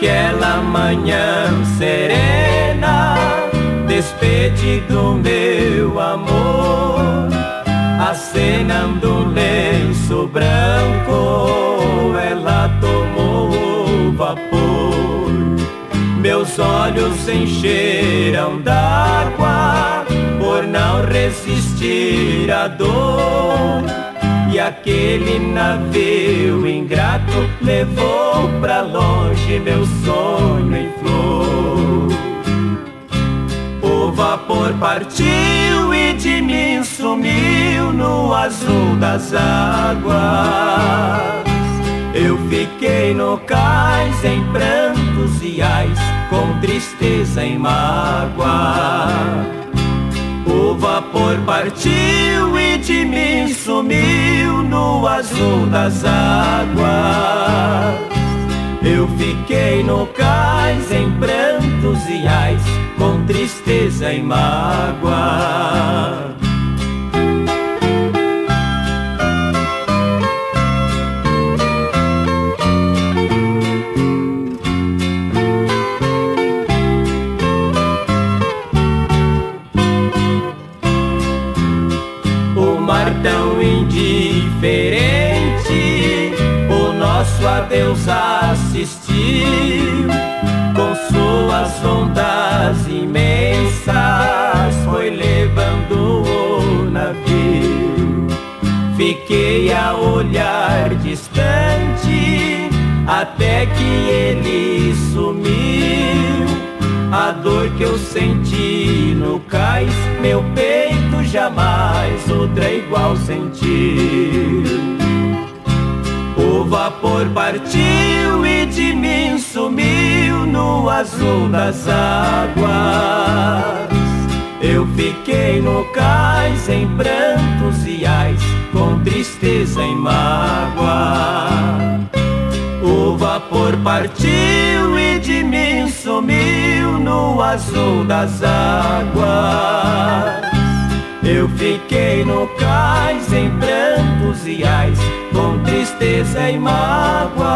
Naquela manhã serena, despede do meu amor, acenando um lenço branco, ela tomou o vapor. Meus olhos encheram d'água por não resistir à dor e aquele navio ingrato levou pra longe meu sonho em flor. O vapor partiu e de mim sumiu no azul das águas. Eu fiquei no cais em prantos e ais, com tristeza e mágoa. O vapor partiu e de mim sumiu no azul das águas. Com tristeza e mágoa. tão indiferente o nosso adeus assistiu com suas olhar distante até que ele sumiu a dor que eu senti no cais meu peito jamais outra igual sentir. O vapor partiu e de mim sumiu no azul das águas. Eu fiquei no cais em prantos e ais, com tristeza e mágoa. O vapor partiu e de mim sumiu no azul das águas. Eu fiquei no cais em prantos e ais, com tristeza e mágoa.